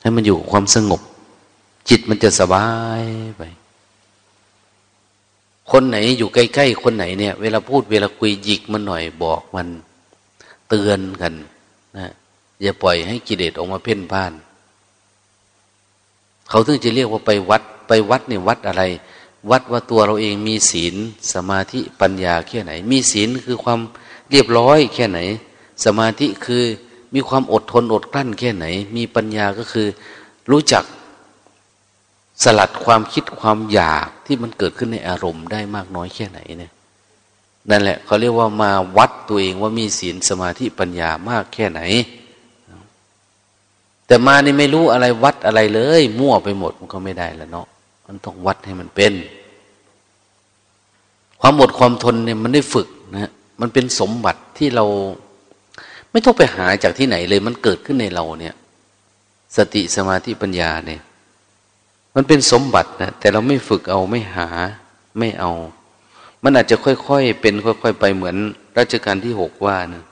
ให้มันอยู่กับความสงบ จิตมันจะสบายไป คนไหนอยู่ใกล้ๆคนไหนเนี่ย เวลาพูดเวลาคุยหยิกมันหน่อยบอกมัน เตือนกันนะอย่าปล่อยให้กิเลสออกมาเพ่นพ่าน เขาถึงจะเรียกว่าไปวัด ไปวัดเนี่ยวัดอะไร วัดว่าตัวเราเองมีศีล สมาธิปัญญาแค่ไหน มีศีลคือความเรียบร้อยแค่ไหน สมาธิคือ มีความอดทนอดกลั้นแค่ไหน มีปัญญาก็คือ รู้จักสลัดความคิดความอยากที่มันเกิดขึ้นในอารมณ์ได้มากน้อยแค่ไหนเนี่ยนั่นแหละเขาเรียกว่ามาวัดตัวเองว่ามีศีลสมาธิปัญญามากแค่ไหน แต่มานี่ไม่รู้อะไรวัดอะไรเลย มั่วไปหมดมันก็ไม่ได้แล้วเนาะมันต้องวัดให้มันเป็น ความอดความทนเนี่ยมันได้ฝึกนะมันเป็นสมบัติที่เรา ไม่ต้องไปหาจากที่ไหนเลยมันเกิดขึ้นในเราเนี่ย สติสมาธิปัญญาเนี่ย มันเป็นสมบัตินะแต่เราไม่ฝึกเอาไม่หาไม่เอา มันอาจจะค่อยๆเป็นค่อยๆไปเหมือนรัชกาลที่หกว่านะ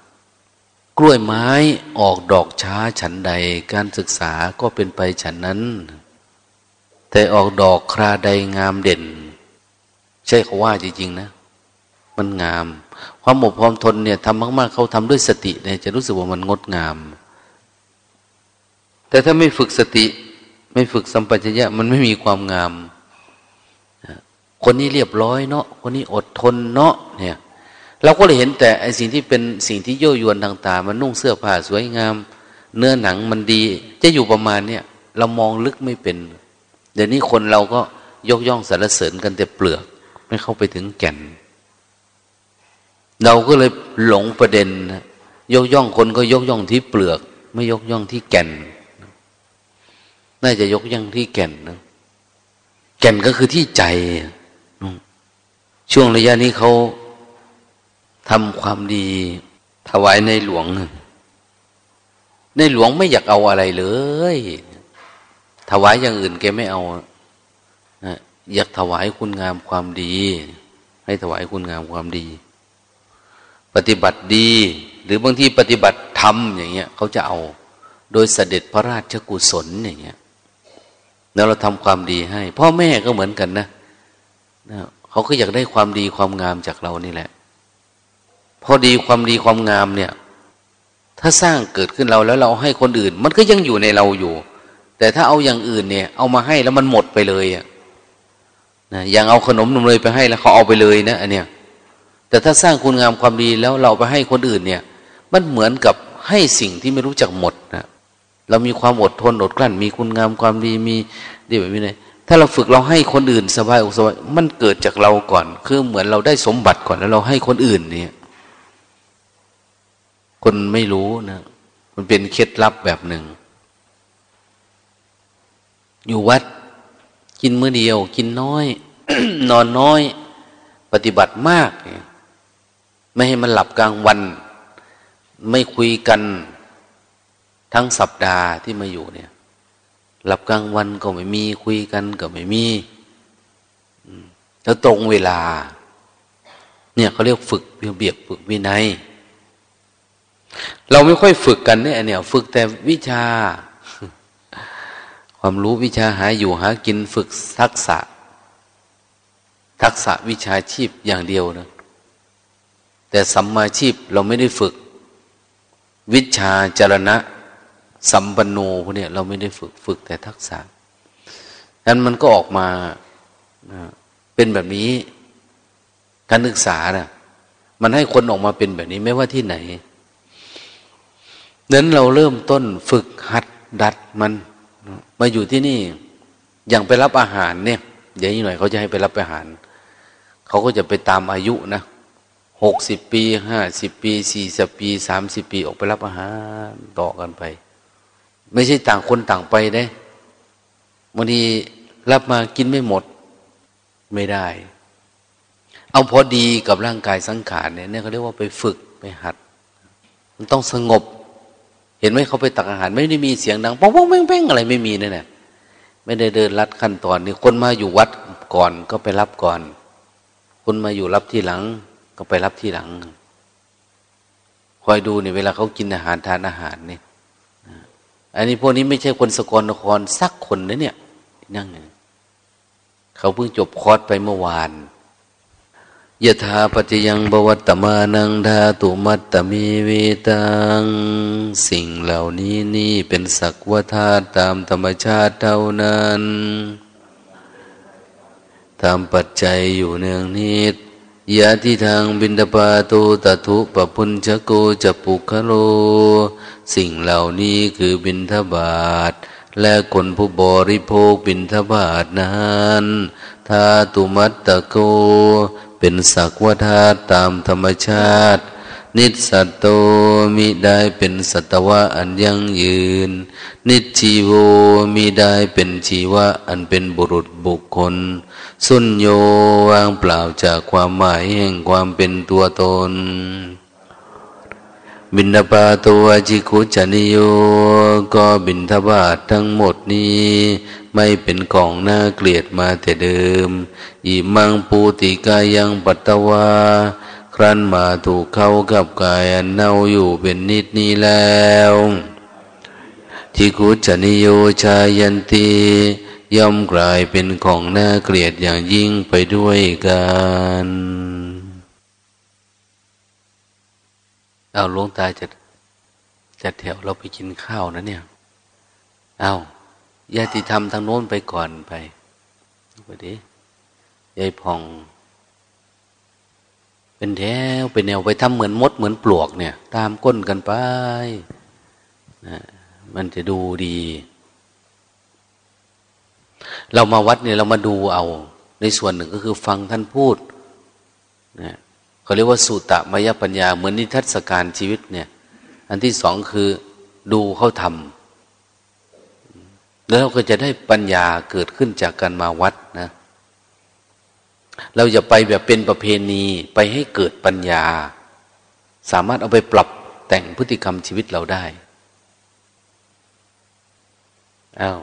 กล้วยไม้ออกดอกช้าฉันใด การศึกษาก็เป็นไปฉันนั้น แต่ออกดอกคราใดงามเด่น ใช่เขาว่าจริงๆนะ มันงาม ความอดความทนเนี่ยทำมาก ๆ เขาทำด้วยสติเนี่ยจะรู้สึกว่ามันงดงาม แต่ถ้าไม่ฝึกสติ ไม่ฝึกสัมปชัญญะมันไม่มีความงาม คนนี้เรียบร้อยเนาะคนนี้อดทนเนาะเนี่ยเราก็เลยเห็นแต่ไอสิ่งที่เป็นสิ่งที่โยยวนต่างๆมันนุ่งเสื้อผ้าสวยงาม เนื้อหนังมันดี จะอยู่ประมาณเนี่ยเรามองลึกไม่เป็น เดี๋ยวนี้คนเราก็ยกย่องสรรเสริญกันแต่เปลือก ไม่เข้าไปถึงแก่น เราก็เลยหลงประเด็น ยกย่องคนก็ยกย่องที่เปลือก ไม่ยกย่องที่แก่น น่าจะยกย่องที่แก่นนะแก่นก็คือที่ใจ ช่วงระยะนี้เขาทำความดีถวายในหลวง ในหลวงไม่อยากเอาอะไรเลย ถวายอย่างอื่นแกไม่เอาอยากถวายคุณงามความดี ให้ถวายคุณงามความดี ปฏิบัติดี หรือบางทีปฏิบัติธรรมอย่างเงี้ยเขาจะเอาโดยเสด็จพระราชกุศลอย่างเงี้ยแล้วเราทำความดีให้ พ่อแม่ก็เหมือนกันนะนะเขาก็อยากได้ความดีความงามจากเรานี่แหละพอดีความดีความงามเนี่ย ถ้าสร้างเกิดขึ้นเราแล้วเราให้คนอื่น มันก็ยังอยู่ในเราอยู่ แต่ถ้าเอาอย่างอื่นเนี่ย เอามาให้แล้วมันหมดไปเลยอะนะอย่างเอาขนมนมเลยไปให้แล้วเขาเอาไปเลยนะอันเนี้ย แต่ถ้าสร้างคุณงามความดีแล้วเราไปให้คนอื่นเนี่ย มันเหมือนกับให้สิ่งที่ไม่รู้จักหมดนะเรามีความอดทนอดกลั้น มีคุณงามความดีมีดีแบบนี้เลยถ้าเราฝึกเราให้คนอื่นสบายอกสบายมันเกิดจากเราก่อน คือเหมือนเราได้สมบัติก่อนแล้วเราให้คนอื่นเนี่ย คนไม่รู้นะมันเป็นเคล็ดลับแบบหนึ่ง อยู่วัดกินมื้อเดียว กินน้อย นอนน้อย ปฏิบัติมากเนี่ย ไม่ให้มันหลับกลางวัน ไม่คุยกันทั้งสัปดาห์ที่มาอยู่เนี่ย หลับกลางวันก็ไม่มีคุยกันก็ไม่มีแล้วตรงเวลา เนี่ยเขาเรียกฝึกเบียบฝึกวินัย เราไม่ค่อยฝึกกันเนี่ยเนี่ย ฝึกแต่วิชา ความรู้วิชาหาอยู่หากินฝึกทักษะ ทักษะวิชาชีพอย่างเดียวนะ แต่สัมมาชีพเราไม่ได้ฝึก วิชาจรณะ สัมปันโนพวกนี้เราไม่ได้ฝึกฝึกแต่ทักษะนั้นมันก็ออกมาเป็นแบบนี้การศึกษานะ่ะมันให้คนออกมาเป็นแบบนี้ไม่ว่าที่ไหนนั้นเราเริ่มต้นฝึกหัดดัดมัน มาอยู่ที่นี่ อย่างไปรับอาหารเนี่ยเดี๋ยวนี้หน่อยเขาจะให้ไปรับอาหาร เขาก็จะไปตามอายุนะ หกสิบปีห้าสิบปีสี่สิบปีสามสิบปีออกไปรับอาหารต่อกันไป ไม่ใช่ต่างคนต่างไปได้บางทีรับมากินไม่หมดไม่ได้ เอาพอดีกับร่างกายสังขารเนี่ยเขาเรียกว่าไปฝึกไปหัด มันต้องสงบ เห็นไหมเขาไปตักอาหาร ไม่ได้มีเสียงดังป้องป้องแป้งแป้งอะไรไม่มีเนั่ยนะไม่ได้เดินลัดขั้นตอนนี่คนมาอยู่วัดก่อนก็ไปรับก่อน คนมาอยู่รับที่หลัง ก็ไปรับที่หลัง คอยดูเนี่ยเวลาเขากินอาหารทานอาหารเนี่ยอันนี้พวกนี้ไม่ใช่คนสกลนครสักคนนะเนี่ย นั่งเขาเพิ่งจบคอร์สไปเมื่อวานยะถาปัจยังบวัตตมานังธาตุมัตตมีเวตัง สิ่งเหล่านี้นี่เป็นสักวธาตุตามธรรมชาติเท่านั้นตามปัจจัยอยู่เนืองนิด ยาที่ทางบินดาปาตุตถุปปุญชโกจะปุคโล สิ่งเหล่านี้คือบินทบาท และคนผู้บริโภคบินทบาทนั้นธาตุมัตตะโก เป็นสักวธาตุตามธรรมชาติ นิสัตโตมิได้เป็นสัตวะอันยั่งยืน นิจีโวมิได้เป็นชีวะอันเป็นบุรุษบุคคล สุญโยวางเปล่าจากความหมายแห่งความเป็นตัวตน บินปาตัวจิคุจนิโย ก็บินทบาททั้งหมดนี้ไม่เป็นของน่าเกลียดมาแต่เดิมอิมังปูติกายังปัตตวา ครั้นมาถูกเข้ากับกายอันเน่าอยู่เป็นนิดนี้แล้วทิคุจนิโยชายันตีย่อมกลายเป็นของน่าเกลียดอย่างยิ่งไปด้วยกันเอาลงตาจะจัดแถวเราไปกินข้าวนะเนี่ย เอาญาติธรรมทางโน้นไปก่อนไปไปดิยายพอง เป็นแถวเป็นแนวไปทำเหมือนมดเหมือนปลวกเนี่ย ตามก้นกันไปนะมันจะดูดี เรามาวัดเนี่ยเรามาดูเอา ในส่วนหนึ่งก็คือฟังท่านพูดนะเขาเรียกว่าสุตตะมยปัญญา เหมือนนิทัศการชีวิตเนี่ย อันที่สองคือดูเขาทำแล้วเราก็จะได้ปัญญาเกิดขึ้นจากการมาวัดนะ เราอย่าไปแบบเป็นประเพณีไปให้เกิดปัญญา สามารถเอาไปปรับแต่งพฤติกรรมชีวิตเราได้อา้าว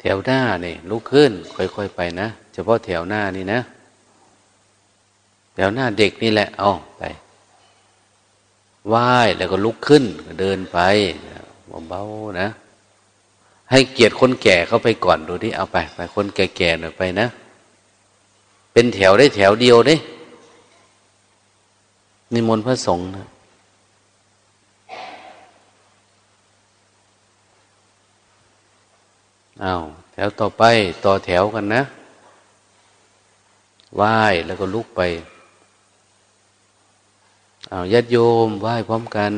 แถวหน้าเนี่ยลุกขึ้น ค่อย ๆ ไปนะเฉพาะแถวหน้านี่นะ แถวหน้าเด็กนี่แหละ เอาไปไหว้แล้วก็ลุกขึ้นเดินไปเบาๆนะ ให้เกียรติคนแก่เข้าไปก่อนดูที่เอาไป ไปคนแก่ๆหน่อยไปนะ เป็นแถวได้แถวเดียวได้นิมนต์พระสงฆ์นะอาแถวต่อไปต่อแถวกันนะไหว้แล้วก็ลุกไปอาญาติโยมไหว้พร้อมกัน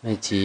ไม่ชี